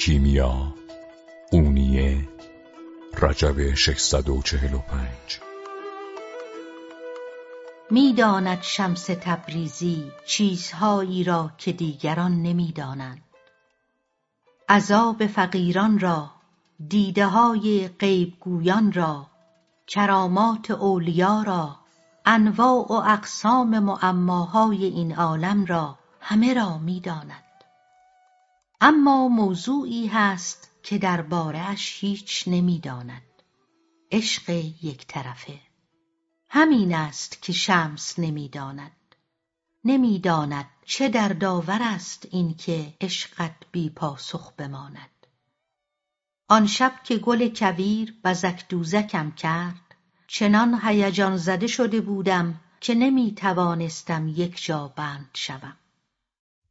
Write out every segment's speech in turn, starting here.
کیمیا اونیه رجب 645 می‌داند شمس تبریزی چیزهایی را که دیگران نمی‌دانند. عذاب فقیران را دیده های غیب گویان را کرامات اولیا را انواع و اقسام معماهای این عالم را همه را می‌داند. اما موضوعی هست که دربارهاش هیچ نمی‌داند. عشق یک طرفه. همین است که شمس نمی‌داند. نمی‌داند چه دردآور است اینکه عشقت بی پاسخ بماند. آن شب که گل کویر بزک دوزکم کرد چنان هیجان زده شده بودم که نمی توانستم یک جا بند شوم.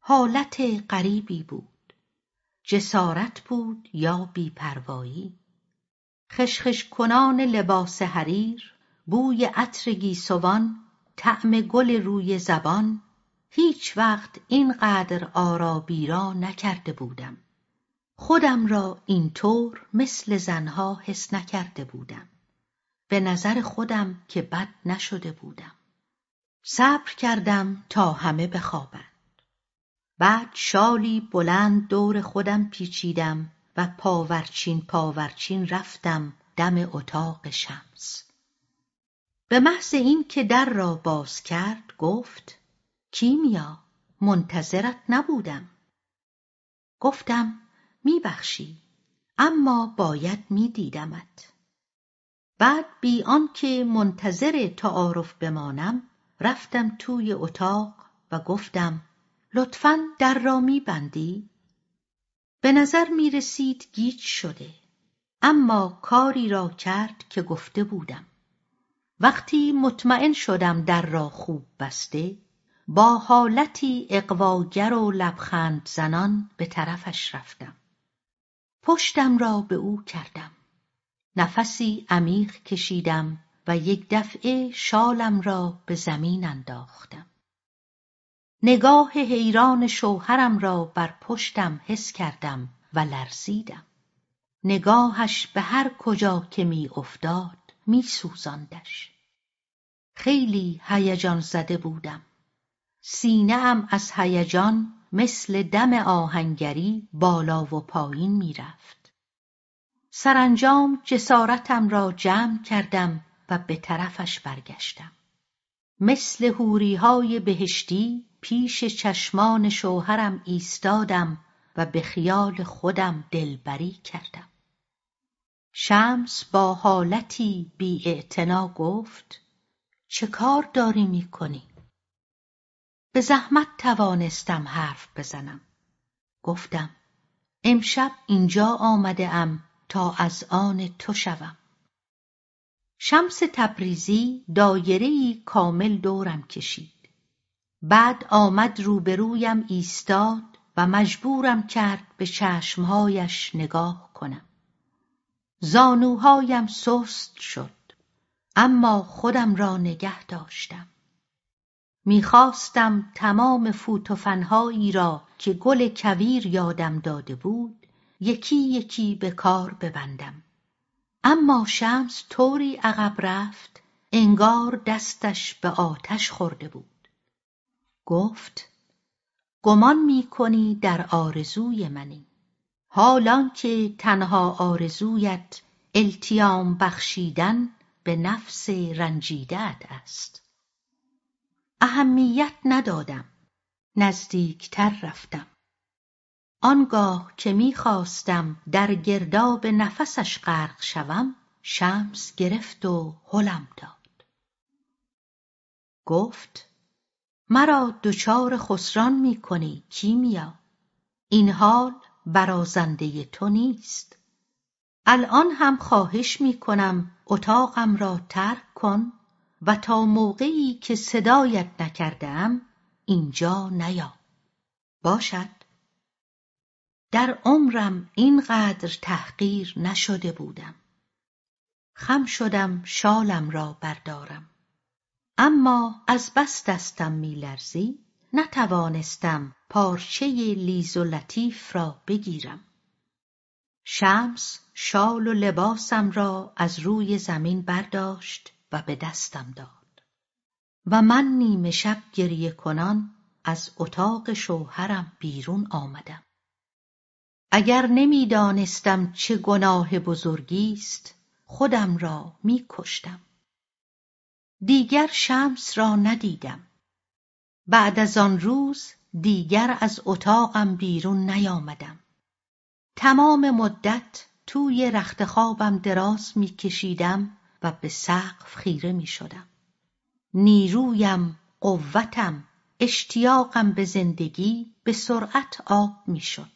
حالت غریبی بود. جسارت بود یا بیپروایی؟ خشخش کنان لباس حریر بوی عطر گیسوان طعم گل روی زبان هیچ وقت اینقدر آرابی را نکرده بودم. خودم را اینطور مثل زنها حس نکرده بودم. به نظر خودم که بد نشده بودم. صبر کردم تا همه بخوابند. بعد شالی بلند دور خودم پیچیدم و پاورچین پاورچین رفتم دم اتاق شمس. به محض اینکه در را باز کرد گفت کیمیا منتظرت نبودم. گفتم میبخشی اما باید میدیدمت. بعد بی آنکه منتظر تعارف بمانم رفتم توی اتاق و گفتم لطفا در را میبندی؟ به نظر می‌رسید گیج شده. اما کاری را کرد که گفته بودم. وقتی مطمئن شدم در را خوب بسته با حالتی اقواگر و لبخند زنان به طرفش رفتم. پشتم را به او کردم. نفسی عمیق کشیدم و یک دفعه شالم را به زمین انداختم. نگاه حیران شوهرم را بر پشتم حس کردم و لرزیدم. نگاهش به هر کجا که می افتاد می سوزاندش. خیلی هیجان زده بودم. سینه ام از هیجان مثل دم آهنگری بالا و پایین می‌رفت سرانجام جسارتم را جمع کردم و به طرفش برگشتم. مثل های بهشتی پیش چشمان شوهرم ایستادم و به خیال خودم دلبری کردم. شمس با حالتی بی گفت چه کار داری می‌کنی؟ به زحمت توانستم حرف بزنم. گفتم امشب اینجا آمده ام تا از آن تو شوم. شمس تبریزی دایرهای کامل دورم کشید. بعد آمد روبرویم ایستاد و مجبورم کرد به چشمهایش نگاه کنم. زانوهایم سست شد اما خودم را نگه داشتم. می‌خواستم تمام فوتوفنهایی را که گل کویر یادم داده بود یکی یکی به کار ببندم. اما شمس طوری عقب رفت انگار دستش به آتش خورده بود. گفت گمان می‌کنی در آرزوی منی. حالان که تنها آرزویت التیام بخشیدن به نفس رنجیدت است. اهمیت ندادم نزدیکتر رفتم. آنگاه که می‌خواستم در گرداب نفسش غرق شوم شمس گرفت و هلم داد. گفت مرا دچار خسران می‌کنی کیمیا؟ این حال برازنده تو نیست. الان هم خواهش می‌کنم اتاقم را ترک کن و تا موقعی که صدایت نکردم اینجا نیا. باشد. در عمرم اینقدر تحقیر نشده بودم. خم شدم شالم را بردارم. اما از بس دستم میلرزی نتوانستم پارچه لیز و لطیف را بگیرم. شمس شال و لباسم را از روی زمین برداشت و به دستم داد. و من نیمه شب گریه کنان از اتاق شوهرم بیرون آمدم. اگر نمی‌دانستم چه گناه بزرگی است خودم را می کشتم دیگر شمس را ندیدم. بعد از آن روز دیگر از اتاقم بیرون نیامدم. تمام مدت توی رخت خوابم دراز میکشیدم و به سقف خیره می‌شدم. نیرویم قوتم اشتیاقم به زندگی به سرعت آب می‌شد.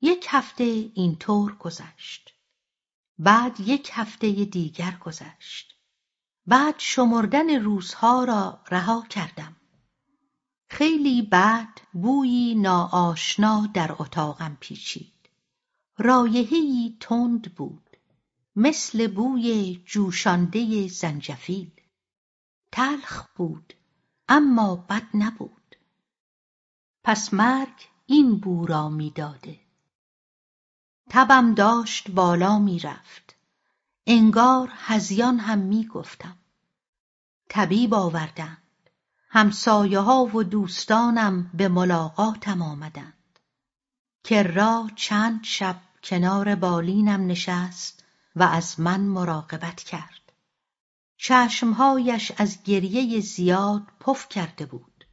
یک هفته اینطور گذشت. بعد یک هفته دیگر گذشت. بعد شمردن روزها را رها کردم. خیلی بعد بویی ناآشنا در اتاقم پیچید. رایحهای تند بود مثل بوی جوشانده زنجفیل. تلخ بود اما بد نبود. پس مرگ این بو را می‌داده. تبم داشت بالا می‌رفت. انگار هذیان هم می‌گفتم طبیب آوردند. همسایه ها و دوستانم به ملاقاتم آمدند. کرا چند شب کنار بالینم نشست و از من مراقبت کرد. چشمهایش از گریه زیاد پف کرده بود.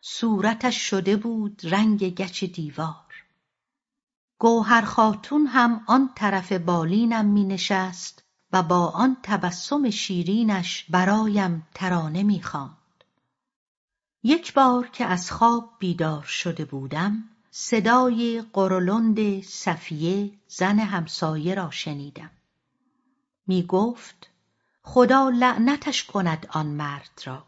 صورتش شده بود رنگ گچ دیوار. گوهر خاتون هم آن طرف بالینم می نشست و با آن تبسم شیرینش برایم ترانه می یک بار که از خواب بیدار شده بودم صدای قرولند صفیه زن همسایه را شنیدم. می گفت خدا لعنتش کند آن مرد را.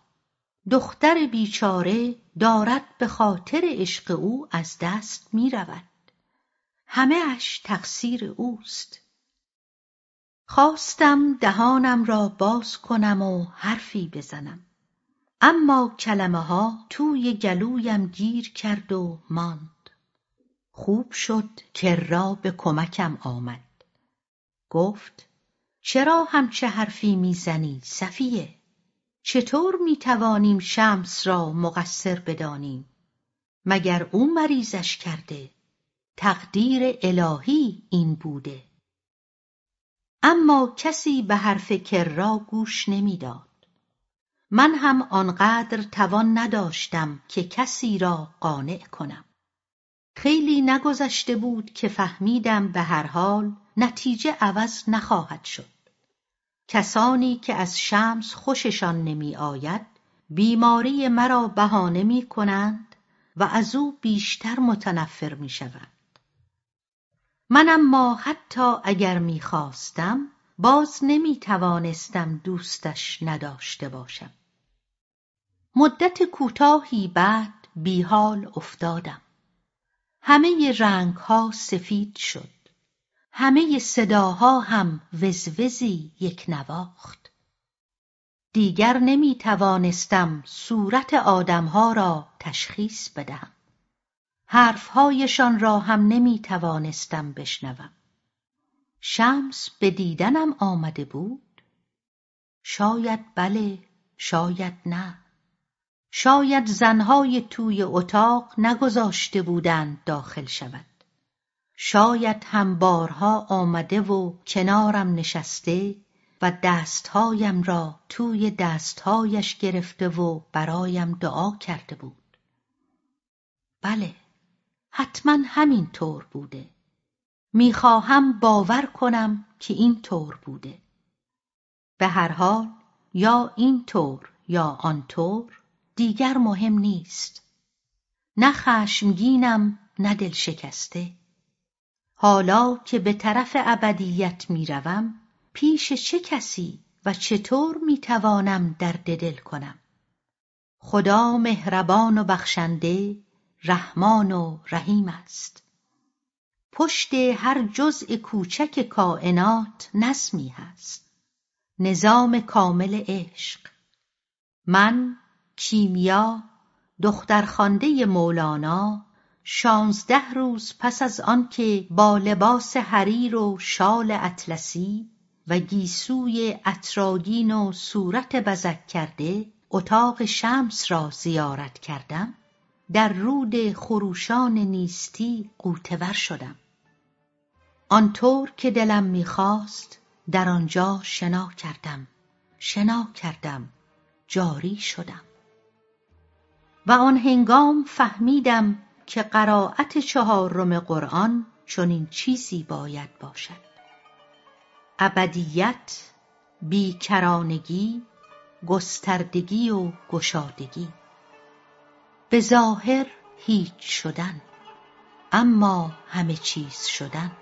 دختر بیچاره دارد به خاطر عشق او از دست می رود همه اش تقصیر اوست. خواستم دهانم را باز کنم و حرفی بزنم. اما کلمه ها توی گلویم گیر کرد و ماند. خوب شد کرا به کمکم آمد. گفت چرا همچه حرفی می‌زنی صفیه؟ چطور می‌توانیم شمس را مقصر بدانیم؟ مگر او مریضش کرده؟ تقدیر الهی این بوده. اما کسی به حرف کرا گوش نمی‌داد. من هم آنقدر توان نداشتم که کسی را قانع کنم. خیلی نگذشته بود که فهمیدم به هر حال نتیجه عوض نخواهد شد. کسانی که از شمس خوششان نمی آید بیماری مرا بهانه می کنند و از او بیشتر متنفر می شوند. من اما حتی اگر می خواستم باز نمی توانستم دوستش نداشته باشم. مدت کوتاهی بعد بیحال افتادم. همه رنگها سفید شد همه صداها هم وزوزی یک نواخت دیگر نمی توانستم صورت آدمها را تشخیص بدهم حرفهایشان را هم نمی توانستم بشنوم. شمس به دیدنم آمده بود. شاید بله شاید نه. شاید زنهای توی اتاق نگذاشته بودند داخل شود. شاید هم بارها آمده و کنارم نشسته و دستهایم را توی دستهایش گرفته و برایم دعا کرده بود. بله حتما همین طور بوده. می‌خواهم باور کنم که این طور بوده. به هر حال یا این طور یا آن طور دیگر مهم نیست. نه خشمگینم نه دل شکسته حالا که به طرف ابدیت می‌روم پیش چه کسی و چطور می‌توانم درد دل کنم؟ خدا مهربان و بخشنده رحمان و رحیم است. پشت هر جزء کوچک کائنات نظمی هست. نظام کامل عشق. من کیمیا دخترخوانده مولانا شانزده روز پس از آنکه با لباس حریر و شال اطلسی و گیسوی اطراگین و صورت بزک کرده اتاق شمس را زیارت کردم. در رود خروشان نیستی غوطه شدم. آنطور که دلم می‌خواست در آنجا شنا کردم. شنا کردم. جاری شدم. و آن هنگام فهمیدم که قرائت چهارم قرآن چنین چیزی باید باشد. ابدیت بیکرانگی گستردگی و گشادگی. به ظاهر هیچ شدن اما همه چیز شدن.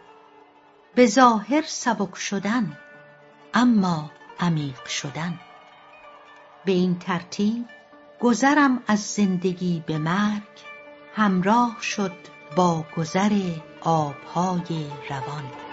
به ظاهر سبک شدن اما عمیق شدن. به این ترتیب گذرم از زندگی به مرگ همراه شد با گذر آبهای روان.